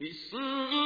وَقَوْمُ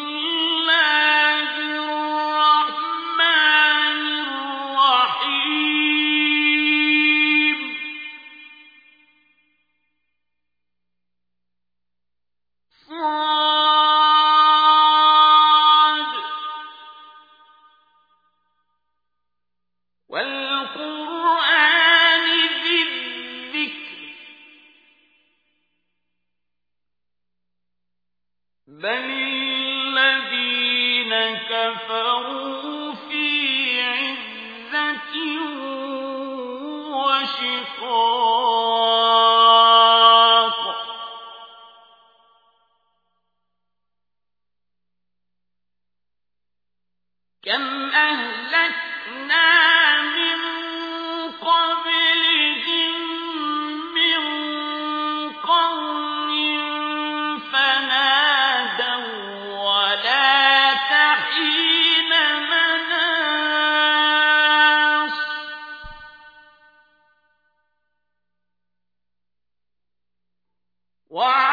Wow.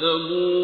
وَأَصْحَابُ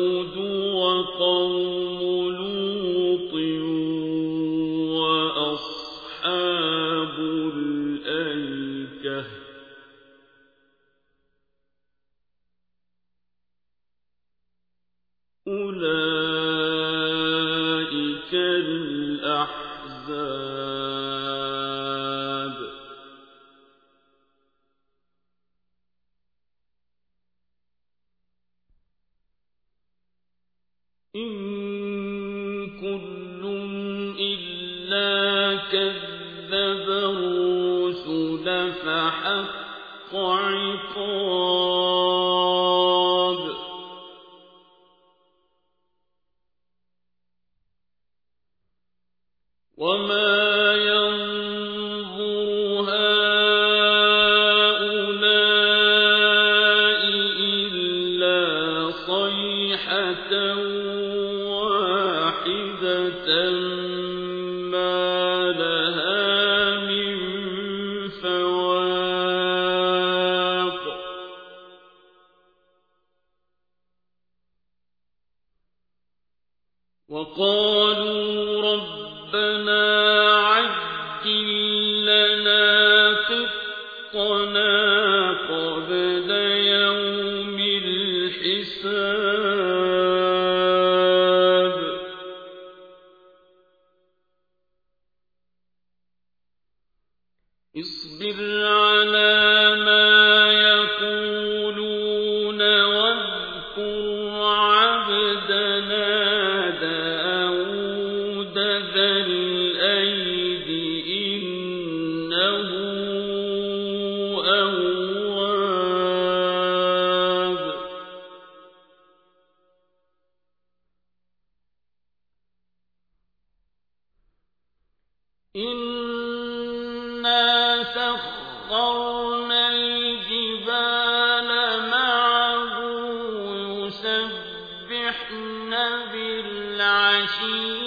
إنا سخرنا الجبال معه يسبحن بالعشير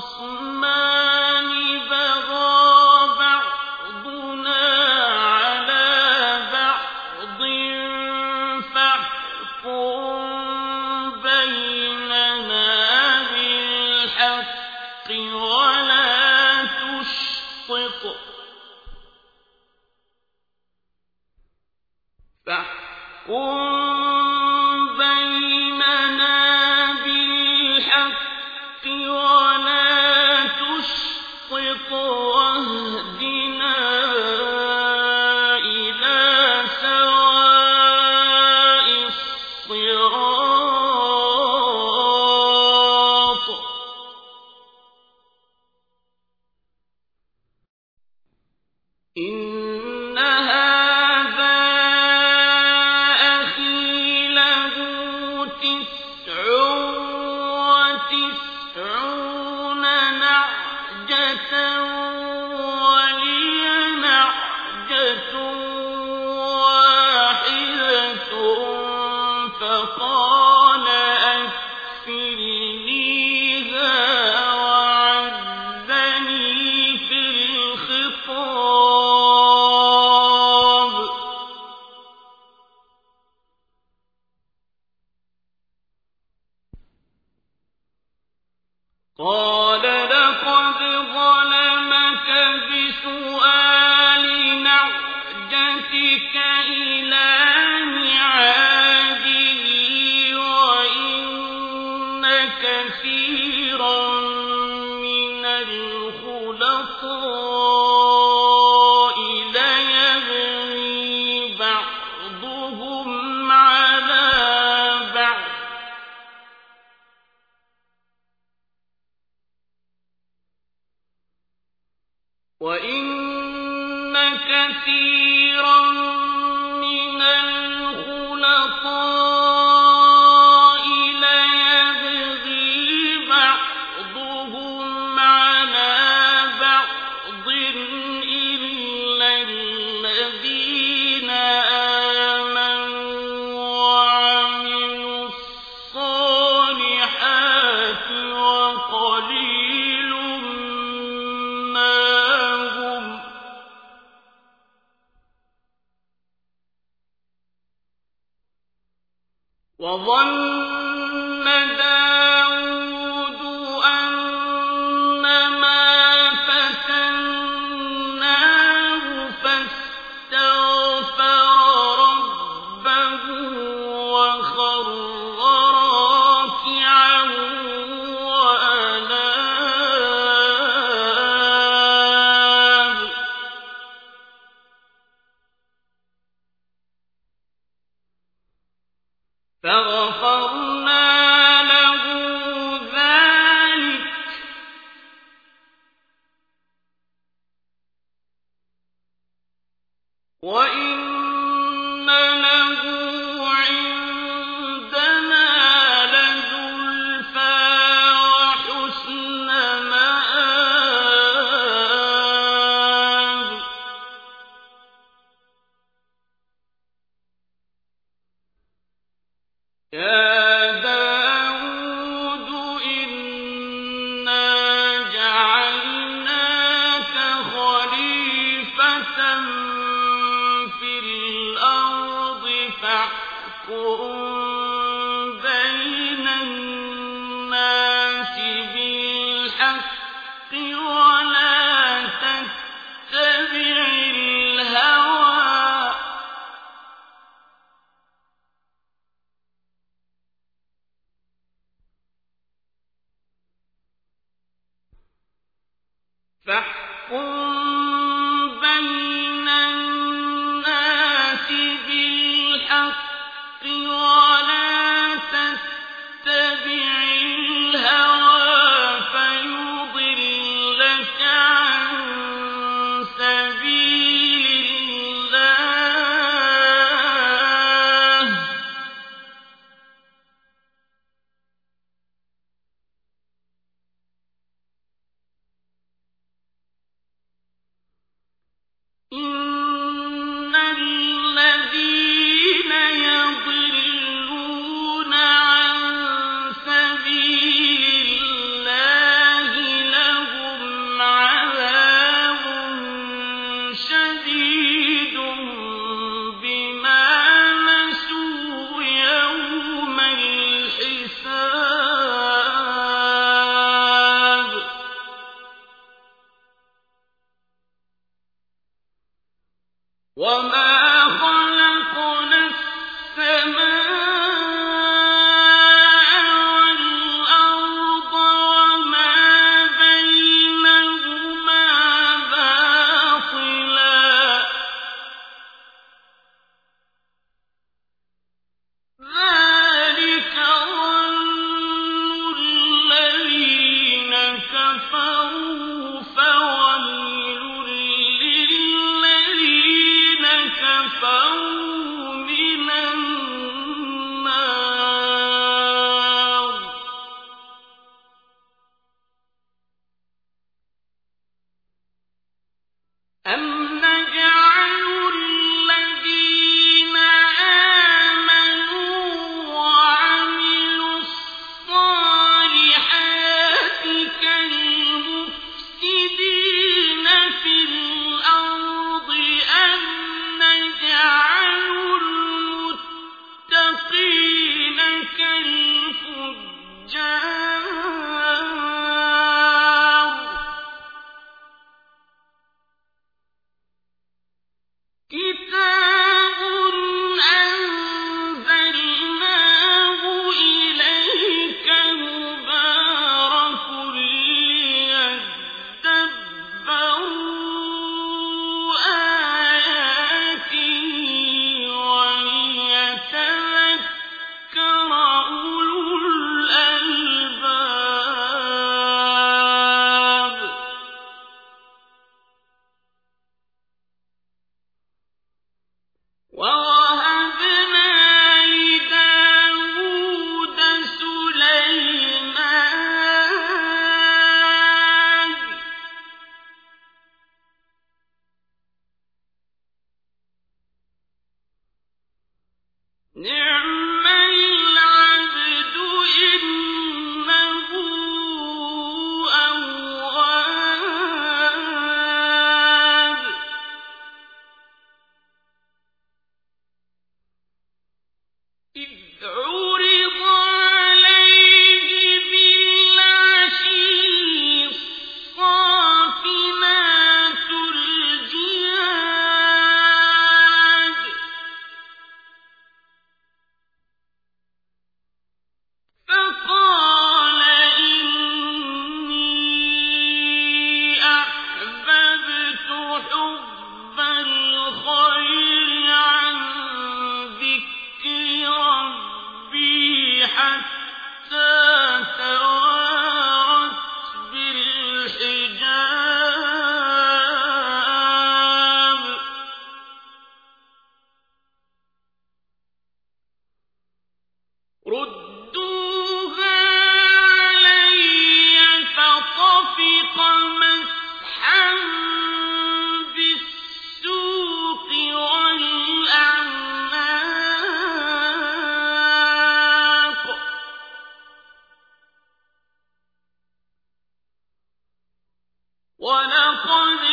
خصمان بغى فاحكم وما تدعو وَلَقَدْ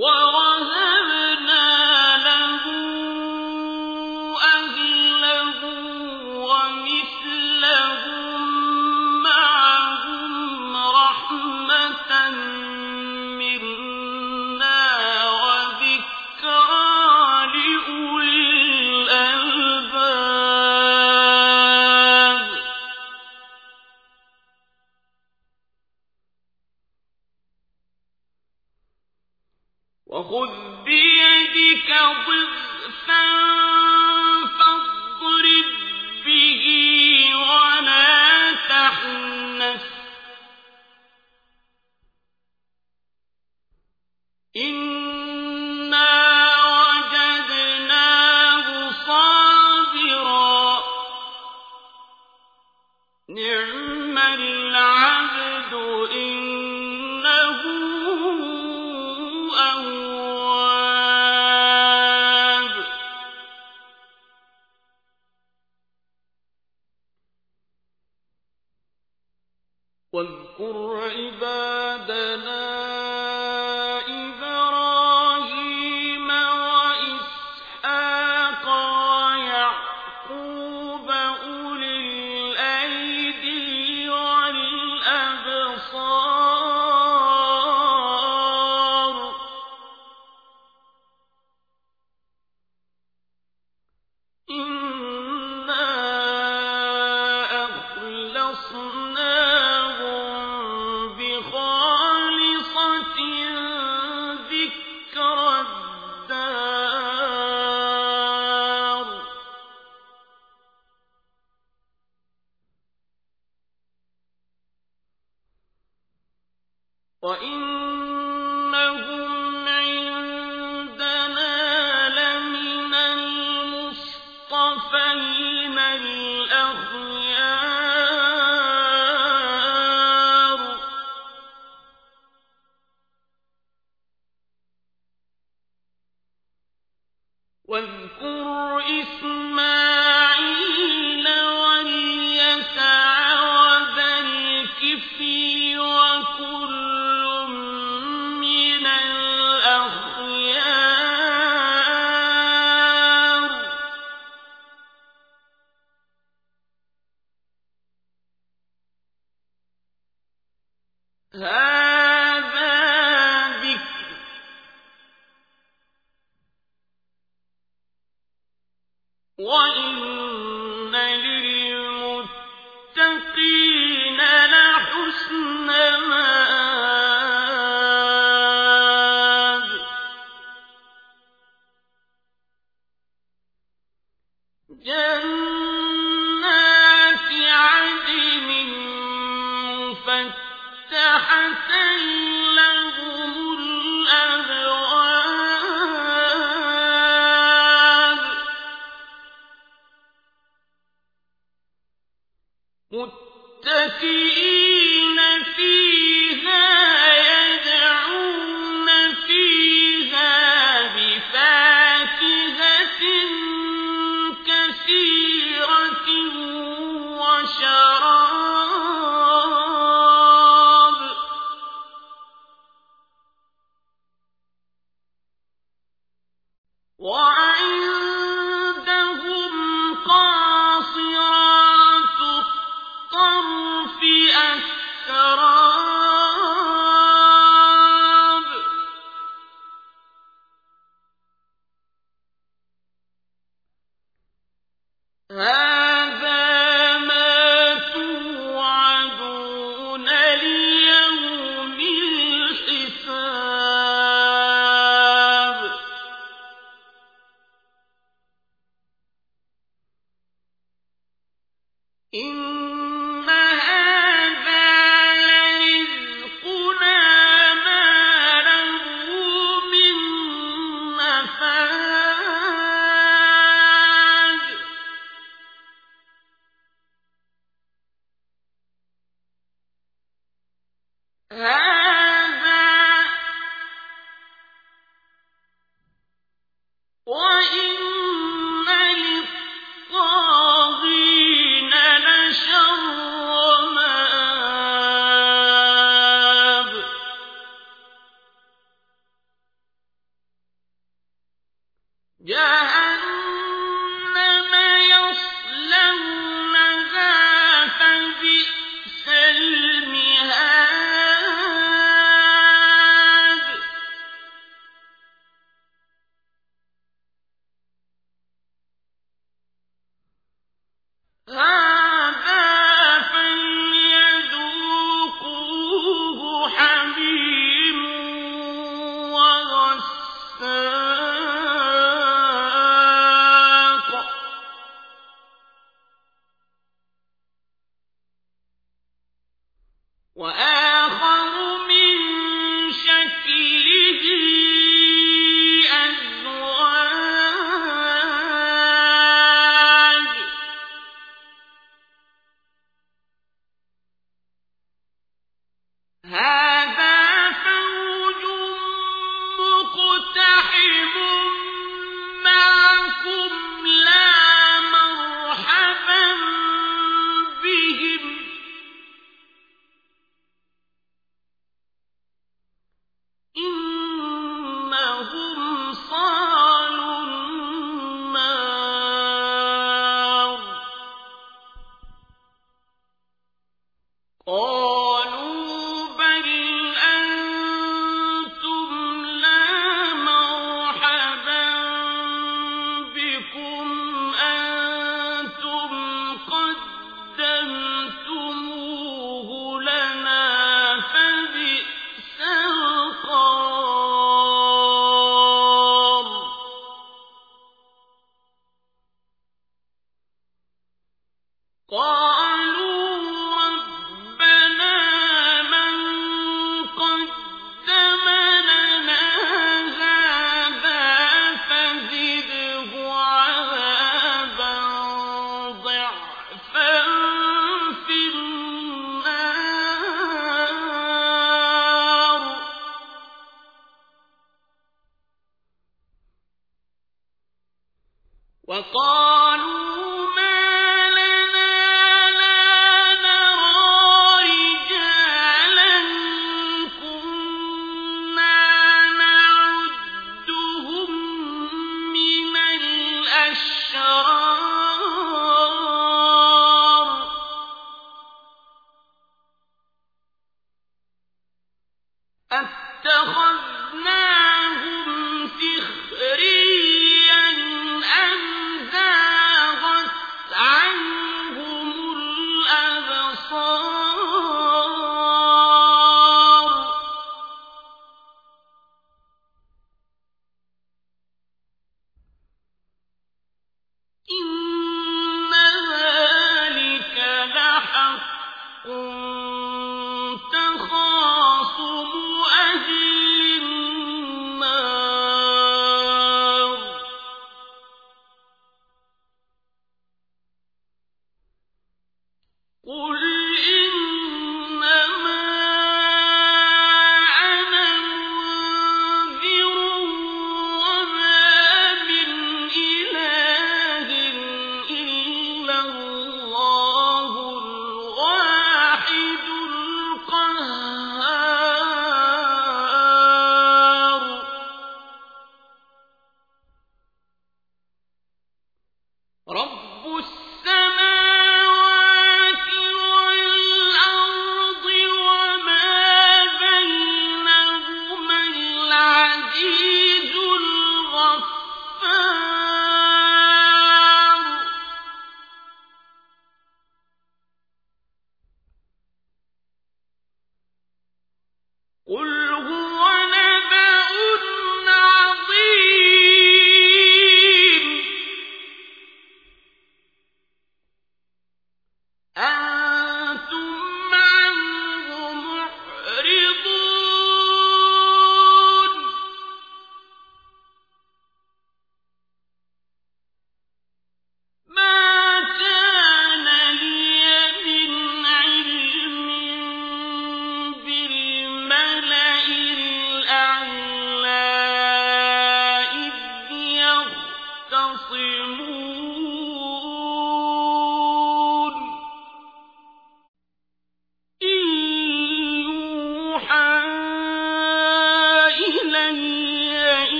Whoa! واذكر عبادنا واذكر إسماعيل Huh?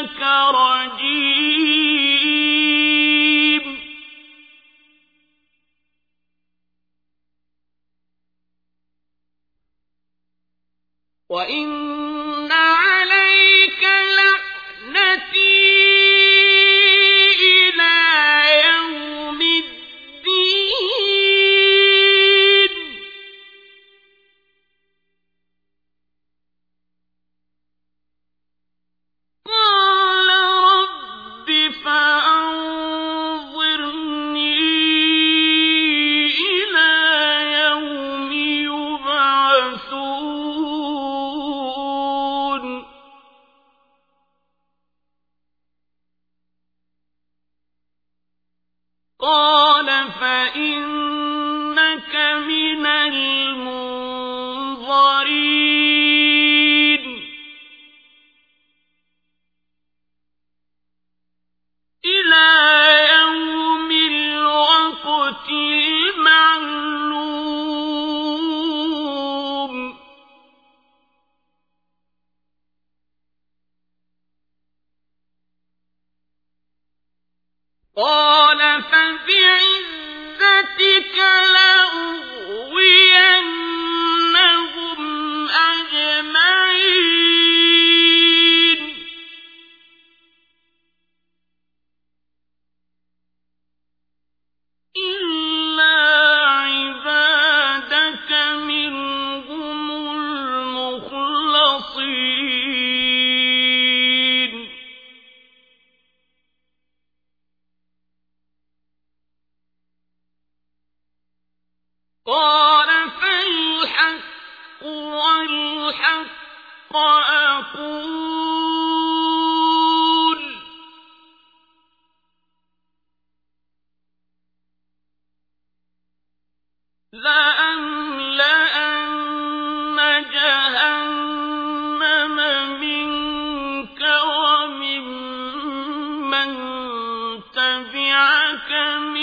ولتعلمن نبأه بعد حين